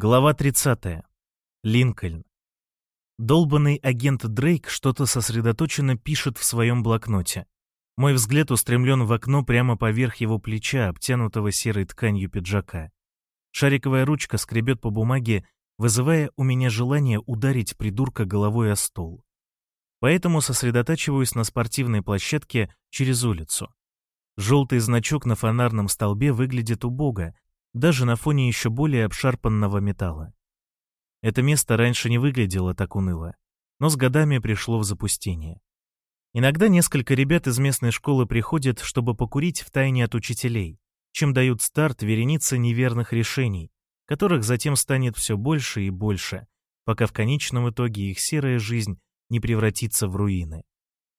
Глава 30. Линкольн. Долбанный агент Дрейк что-то сосредоточенно пишет в своем блокноте. Мой взгляд устремлен в окно прямо поверх его плеча, обтянутого серой тканью пиджака. Шариковая ручка скребет по бумаге, вызывая у меня желание ударить придурка головой о стол. Поэтому сосредотачиваюсь на спортивной площадке через улицу. Желтый значок на фонарном столбе выглядит убого, даже на фоне еще более обшарпанного металла. Это место раньше не выглядело так уныло, но с годами пришло в запустение. Иногда несколько ребят из местной школы приходят, чтобы покурить в тайне от учителей, чем дают старт веренице неверных решений, которых затем станет все больше и больше, пока в конечном итоге их серая жизнь не превратится в руины.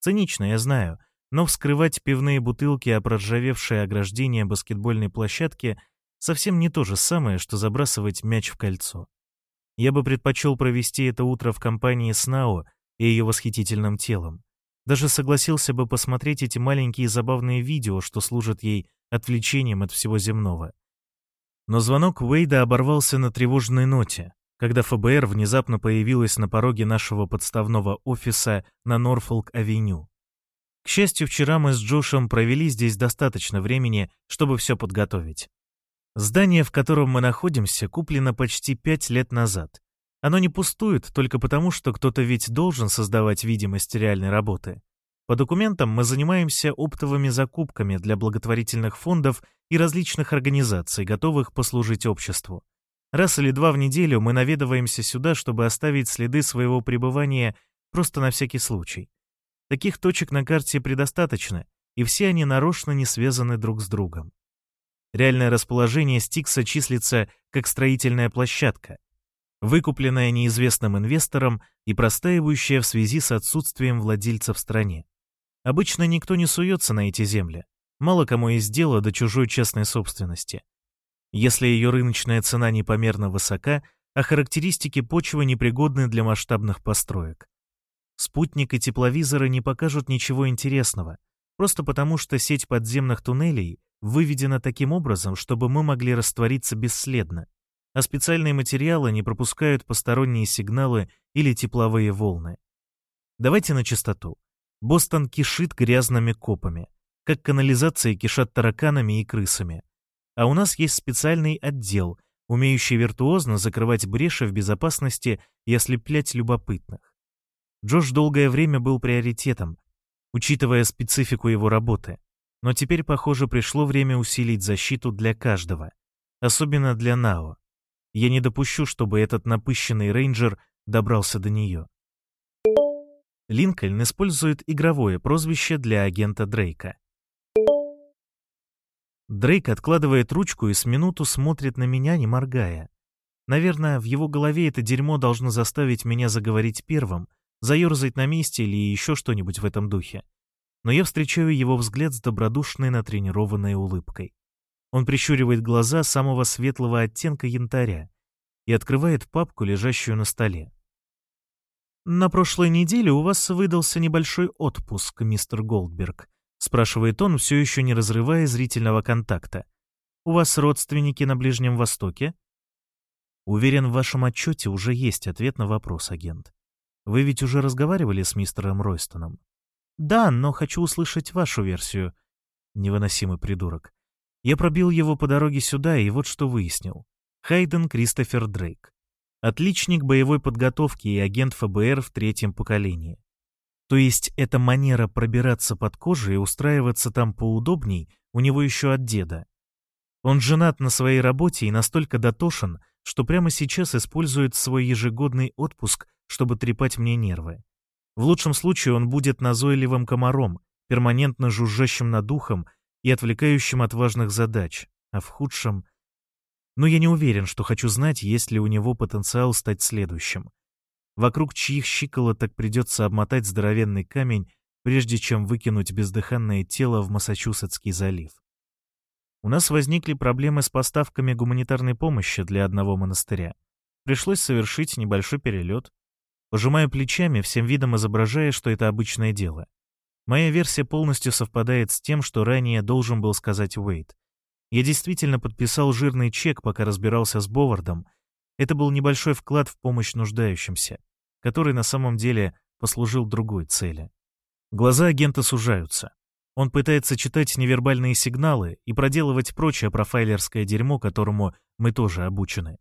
Цинично, я знаю, но вскрывать пивные бутылки о проржавевшее ограждение баскетбольной площадки — Совсем не то же самое, что забрасывать мяч в кольцо. Я бы предпочел провести это утро в компании с Нао и ее восхитительным телом. Даже согласился бы посмотреть эти маленькие забавные видео, что служат ей отвлечением от всего земного. Но звонок Уэйда оборвался на тревожной ноте, когда ФБР внезапно появилась на пороге нашего подставного офиса на Норфолк-авеню. К счастью, вчера мы с Джошем провели здесь достаточно времени, чтобы все подготовить. Здание, в котором мы находимся, куплено почти пять лет назад. Оно не пустует только потому, что кто-то ведь должен создавать видимость реальной работы. По документам мы занимаемся оптовыми закупками для благотворительных фондов и различных организаций, готовых послужить обществу. Раз или два в неделю мы наведываемся сюда, чтобы оставить следы своего пребывания просто на всякий случай. Таких точек на карте предостаточно, и все они нарочно не связаны друг с другом. Реальное расположение Стикса числится как строительная площадка, выкупленная неизвестным инвестором и простаивающая в связи с отсутствием владельца в стране. Обычно никто не суется на эти земли. Мало кому есть дело до чужой частной собственности. Если ее рыночная цена непомерно высока, а характеристики почвы непригодны для масштабных построек. Спутник и тепловизоры не покажут ничего интересного, просто потому что сеть подземных туннелей выведена таким образом, чтобы мы могли раствориться бесследно, а специальные материалы не пропускают посторонние сигналы или тепловые волны. Давайте на чистоту. Бостон кишит грязными копами, как канализация кишат тараканами и крысами. А у нас есть специальный отдел, умеющий виртуозно закрывать бреши в безопасности и ослеплять любопытных. Джош долгое время был приоритетом, учитывая специфику его работы. Но теперь, похоже, пришло время усилить защиту для каждого, особенно для Нао. Я не допущу, чтобы этот напыщенный рейнджер добрался до нее. Линкольн использует игровое прозвище для агента Дрейка. Дрейк откладывает ручку и с минуту смотрит на меня, не моргая. Наверное, в его голове это дерьмо должно заставить меня заговорить первым, заерзать на месте или еще что-нибудь в этом духе но я встречаю его взгляд с добродушной натренированной улыбкой. Он прищуривает глаза самого светлого оттенка янтаря и открывает папку, лежащую на столе. «На прошлой неделе у вас выдался небольшой отпуск, мистер Голдберг», спрашивает он, все еще не разрывая зрительного контакта. «У вас родственники на Ближнем Востоке?» Уверен, в вашем отчете уже есть ответ на вопрос, агент. Вы ведь уже разговаривали с мистером Ройстоном? «Да, но хочу услышать вашу версию». Невыносимый придурок. Я пробил его по дороге сюда и вот что выяснил. Хайден Кристофер Дрейк. Отличник боевой подготовки и агент ФБР в третьем поколении. То есть эта манера пробираться под кожу и устраиваться там поудобней у него еще от деда. Он женат на своей работе и настолько дотошен, что прямо сейчас использует свой ежегодный отпуск, чтобы трепать мне нервы. В лучшем случае он будет назойливым комаром, перманентно жужжащим над ухом и отвлекающим от важных задач, а в худшем... Но я не уверен, что хочу знать, есть ли у него потенциал стать следующим. Вокруг чьих щиколоток придется обмотать здоровенный камень, прежде чем выкинуть бездыханное тело в Массачусетский залив. У нас возникли проблемы с поставками гуманитарной помощи для одного монастыря. Пришлось совершить небольшой перелет, Пожимаю плечами, всем видом изображая, что это обычное дело. Моя версия полностью совпадает с тем, что ранее должен был сказать Уэйд. Я действительно подписал жирный чек, пока разбирался с Бовардом, Это был небольшой вклад в помощь нуждающимся, который на самом деле послужил другой цели. Глаза агента сужаются. Он пытается читать невербальные сигналы и проделывать прочее профайлерское дерьмо, которому мы тоже обучены.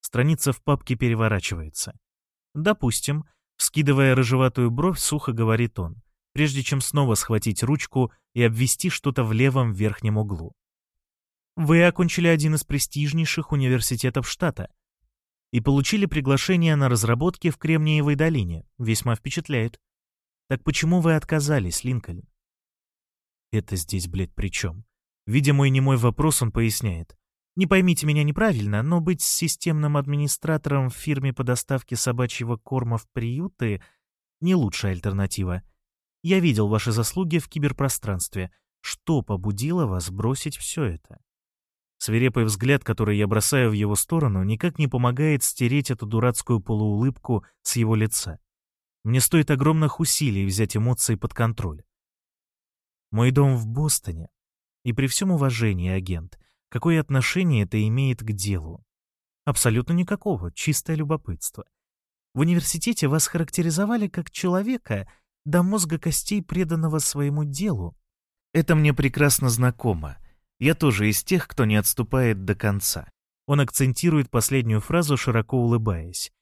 Страница в папке переворачивается. Допустим, скидывая рыжеватую бровь, сухо говорит он, прежде чем снова схватить ручку и обвести что-то в левом верхнем углу. Вы окончили один из престижнейших университетов штата и получили приглашение на разработки в Кремниевой долине. Весьма впечатляет. Так почему вы отказались, Линкольн? Это здесь, блядь, при чем? Видя мой немой вопрос, он поясняет. Не поймите меня неправильно, но быть системным администратором в фирме по доставке собачьего корма в приюты — не лучшая альтернатива. Я видел ваши заслуги в киберпространстве. Что побудило вас бросить все это? Свирепый взгляд, который я бросаю в его сторону, никак не помогает стереть эту дурацкую полуулыбку с его лица. Мне стоит огромных усилий взять эмоции под контроль. Мой дом в Бостоне. И при всем уважении, агент, Какое отношение это имеет к делу? Абсолютно никакого, чистое любопытство. В университете вас характеризовали как человека до мозга костей, преданного своему делу. Это мне прекрасно знакомо. Я тоже из тех, кто не отступает до конца. Он акцентирует последнюю фразу, широко улыбаясь.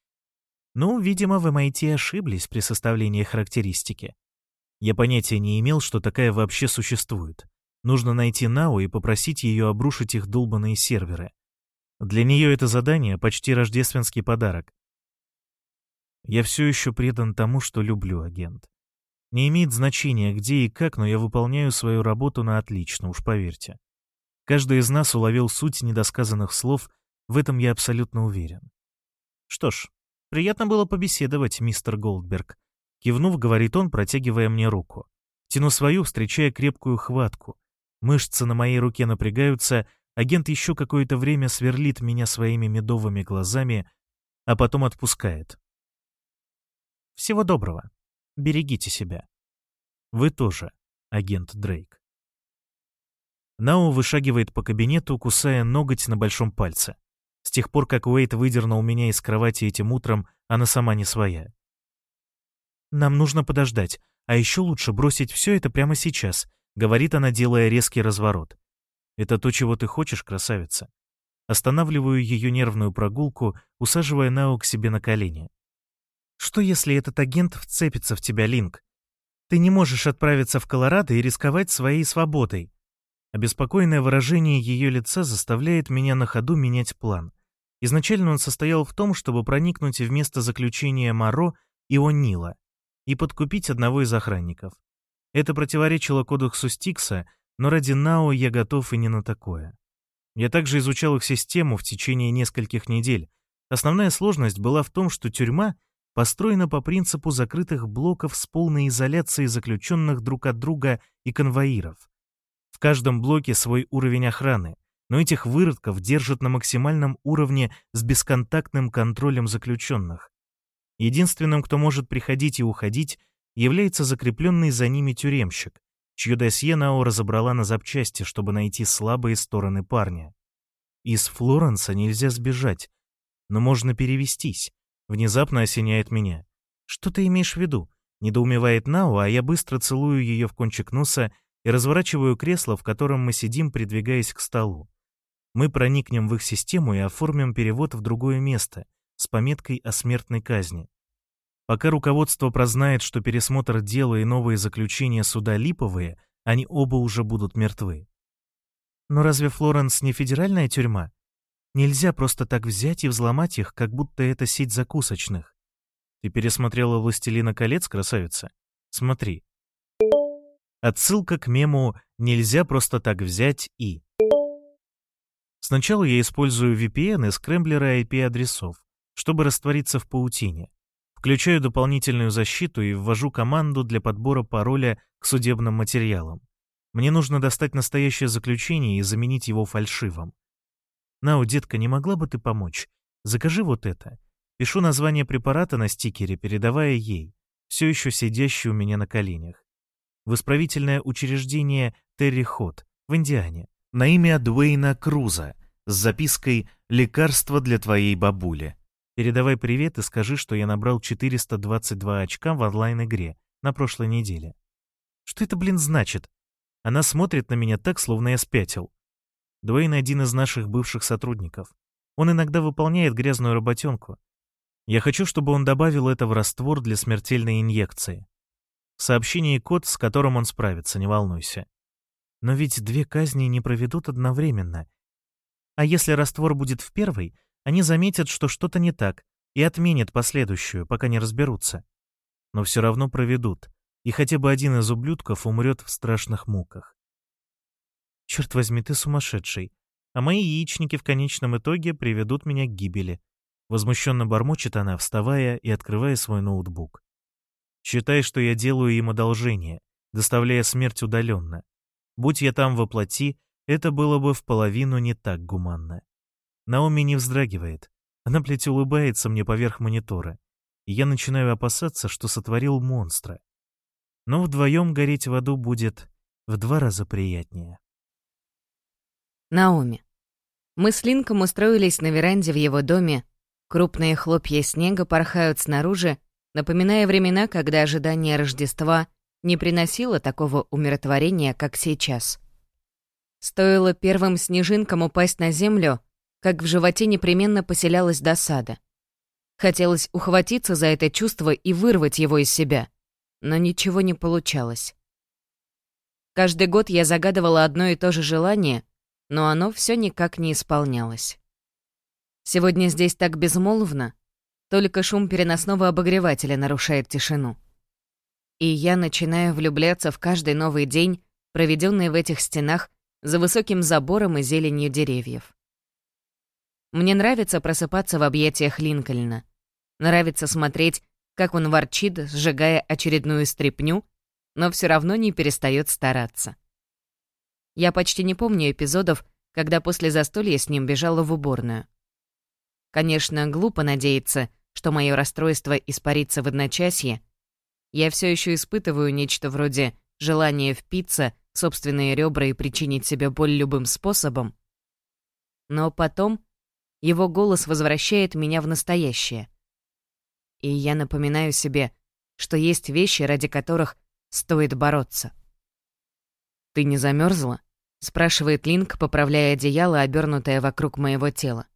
Ну, видимо, в MIT ошиблись при составлении характеристики. Я понятия не имел, что такая вообще существует. Нужно найти Нау и попросить ее обрушить их долбанные серверы. Для нее это задание — почти рождественский подарок. Я все еще предан тому, что люблю, агент. Не имеет значения, где и как, но я выполняю свою работу на отлично, уж поверьте. Каждый из нас уловил суть недосказанных слов, в этом я абсолютно уверен. Что ж, приятно было побеседовать, мистер Голдберг. Кивнув, говорит он, протягивая мне руку. Тяну свою, встречая крепкую хватку. Мышцы на моей руке напрягаются, агент еще какое-то время сверлит меня своими медовыми глазами, а потом отпускает. Всего доброго. Берегите себя. Вы тоже, агент Дрейк. Нау вышагивает по кабинету, кусая ноготь на большом пальце. С тех пор, как Уэйт выдернул меня из кровати этим утром, она сама не своя. Нам нужно подождать, а еще лучше бросить все это прямо сейчас, — говорит она, делая резкий разворот. «Это то, чего ты хочешь, красавица?» Останавливаю ее нервную прогулку, усаживая Нао к себе на колени. «Что, если этот агент вцепится в тебя, Линк? Ты не можешь отправиться в Колорадо и рисковать своей свободой». Обеспокоенное выражение ее лица заставляет меня на ходу менять план. Изначально он состоял в том, чтобы проникнуть в место заключения Моро и О'Нила и подкупить одного из охранников. Это противоречило кодексу Стикса, но ради Нао я готов и не на такое. Я также изучал их систему в течение нескольких недель. Основная сложность была в том, что тюрьма построена по принципу закрытых блоков с полной изоляцией заключенных друг от друга и конвоиров. В каждом блоке свой уровень охраны, но этих выродков держат на максимальном уровне с бесконтактным контролем заключенных. Единственным, кто может приходить и уходить, является закрепленный за ними тюремщик, чье досье Нао разобрала на запчасти, чтобы найти слабые стороны парня. Из Флоренса нельзя сбежать, но можно перевестись. Внезапно осеняет меня. Что ты имеешь в виду? Недоумевает Нао, а я быстро целую ее в кончик носа и разворачиваю кресло, в котором мы сидим, придвигаясь к столу. Мы проникнем в их систему и оформим перевод в другое место с пометкой о смертной казни. Пока руководство прознает, что пересмотр дела и новые заключения суда липовые, они оба уже будут мертвы. Но разве Флоренс не федеральная тюрьма? Нельзя просто так взять и взломать их, как будто это сеть закусочных. Ты пересмотрела «Властелина колец», красавица? Смотри. Отсылка к мему «Нельзя просто так взять и». Сначала я использую VPN и скрэмблеры IP-адресов, чтобы раствориться в паутине. Включаю дополнительную защиту и ввожу команду для подбора пароля к судебным материалам. Мне нужно достать настоящее заключение и заменить его фальшивым. Нау, детка, не могла бы ты помочь? Закажи вот это. Пишу название препарата на стикере, передавая ей, все еще сидящей у меня на коленях. В исправительное учреждение Терри Хот в Индиане на имя Дуэйна Круза с запиской «Лекарство для твоей бабули». Передавай привет и скажи, что я набрал 422 очка в онлайн-игре на прошлой неделе. Что это, блин, значит? Она смотрит на меня так, словно я спятил. Дуэйн — один из наших бывших сотрудников. Он иногда выполняет грязную работенку. Я хочу, чтобы он добавил это в раствор для смертельной инъекции. В сообщении код, с которым он справится, не волнуйся. Но ведь две казни не проведут одновременно. А если раствор будет в первой, они заметят, что что-то не так, и отменят последующую, пока не разберутся. Но все равно проведут, и хотя бы один из ублюдков умрет в страшных муках. Черт возьми, ты сумасшедший. А мои яичники в конечном итоге приведут меня к гибели. Возмущенно бормочет она, вставая и открывая свой ноутбук. Считай, что я делаю им одолжение, доставляя смерть удаленно. Будь я там воплоти, это было бы в половину не так гуманно. Наоми не вздрагивает. Она, плеть, улыбается мне поверх монитора. И я начинаю опасаться, что сотворил монстра. Но вдвоем гореть в аду будет в два раза приятнее. Наоми. Мы с Линком устроились на веранде в его доме. Крупные хлопья снега порхают снаружи, напоминая времена, когда ожидание Рождества не приносило такого умиротворения, как сейчас. Стоило первым снежинкам упасть на землю, как в животе непременно поселялась досада. Хотелось ухватиться за это чувство и вырвать его из себя, но ничего не получалось. Каждый год я загадывала одно и то же желание, но оно все никак не исполнялось. Сегодня здесь так безмолвно, только шум переносного обогревателя нарушает тишину. И я начинаю влюбляться в каждый новый день, проведенный в этих стенах за высоким забором и зеленью деревьев. Мне нравится просыпаться в объятиях Линкольна. Нравится смотреть, как он ворчит, сжигая очередную стряпню, но все равно не перестает стараться. Я почти не помню эпизодов, когда после застолья с ним бежала в уборную. Конечно, глупо надеяться, что мое расстройство испарится в одночасье. Я все еще испытываю нечто вроде желания впиться в собственные ребра и причинить себе боль любым способом. Но потом его голос возвращает меня в настоящее. И я напоминаю себе, что есть вещи, ради которых стоит бороться. «Ты не замерзла? спрашивает Линк, поправляя одеяло, обернутое вокруг моего тела.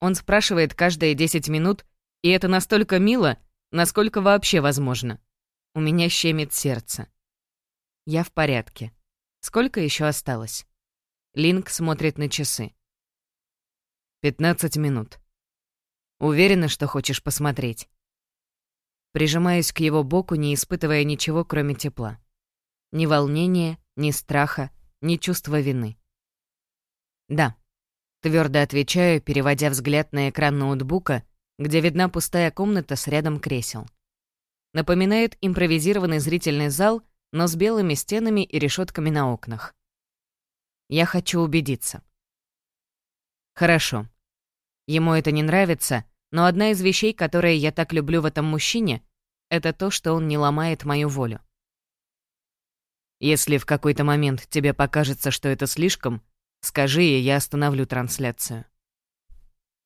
Он спрашивает каждые 10 минут, и это настолько мило, насколько вообще возможно. У меня щемит сердце. Я в порядке. Сколько еще осталось? Линк смотрит на часы. 15 минут. Уверена, что хочешь посмотреть. Прижимаюсь к его боку, не испытывая ничего, кроме тепла. Ни волнения, ни страха, ни чувства вины. Да, твердо отвечаю, переводя взгляд на экран ноутбука, где видна пустая комната с рядом кресел. Напоминает импровизированный зрительный зал, но с белыми стенами и решетками на окнах. Я хочу убедиться. Хорошо. Ему это не нравится, но одна из вещей, которые я так люблю в этом мужчине, это то, что он не ломает мою волю. Если в какой-то момент тебе покажется, что это слишком, скажи, и я остановлю трансляцию.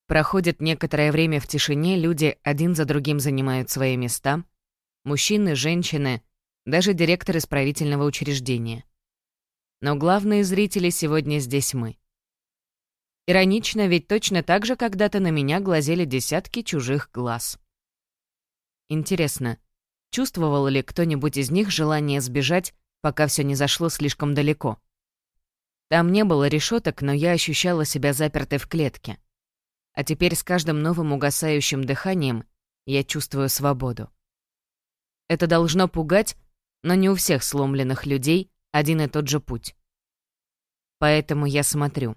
Проходит некоторое время в тишине, люди один за другим занимают свои места. Мужчины, женщины, даже директор исправительного учреждения. Но главные зрители сегодня здесь мы. Иронично, ведь точно так же когда-то на меня глазели десятки чужих глаз. Интересно, чувствовал ли кто-нибудь из них желание сбежать пока все не зашло слишком далеко. Там не было решеток, но я ощущала себя запертой в клетке. А теперь с каждым новым угасающим дыханием я чувствую свободу. Это должно пугать, но не у всех сломленных людей один и тот же путь. Поэтому я смотрю,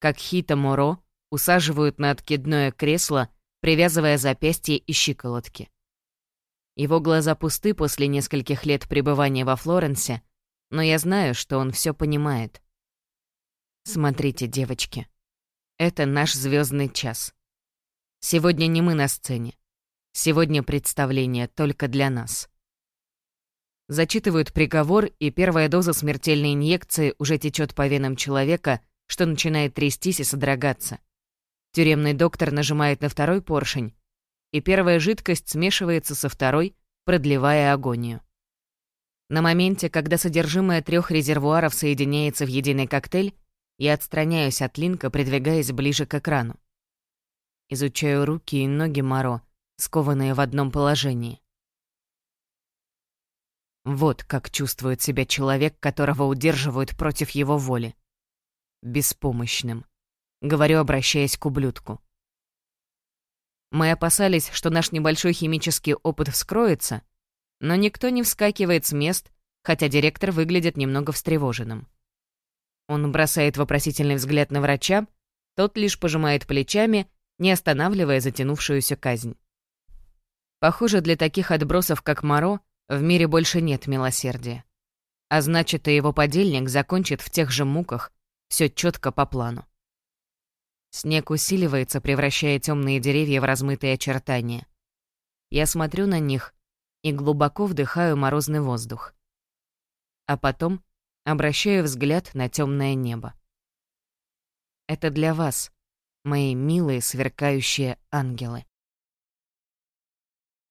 как Хита Моро усаживают на откидное кресло, привязывая запястья и щиколотки. Его глаза пусты после нескольких лет пребывания во Флоренсе, но я знаю, что он все понимает. Смотрите, девочки. Это наш звездный час. Сегодня не мы на сцене. Сегодня представление только для нас. Зачитывают приговор, и первая доза смертельной инъекции уже течет по венам человека, что начинает трястись и содрогаться. Тюремный доктор нажимает на второй поршень, и первая жидкость смешивается со второй, продлевая агонию. На моменте, когда содержимое трех резервуаров соединяется в единый коктейль, я отстраняюсь от Линка, придвигаясь ближе к экрану. Изучаю руки и ноги Маро, скованные в одном положении. Вот как чувствует себя человек, которого удерживают против его воли. Беспомощным. Говорю, обращаясь к ублюдку. Мы опасались, что наш небольшой химический опыт вскроется, но никто не вскакивает с мест, хотя директор выглядит немного встревоженным. Он бросает вопросительный взгляд на врача, тот лишь пожимает плечами, не останавливая затянувшуюся казнь. Похоже, для таких отбросов, как Моро, в мире больше нет милосердия. А значит, и его подельник закончит в тех же муках, все четко по плану. Снег усиливается, превращая темные деревья в размытые очертания. Я смотрю на них и глубоко вдыхаю морозный воздух. А потом обращаю взгляд на темное небо. Это для вас, мои милые сверкающие ангелы.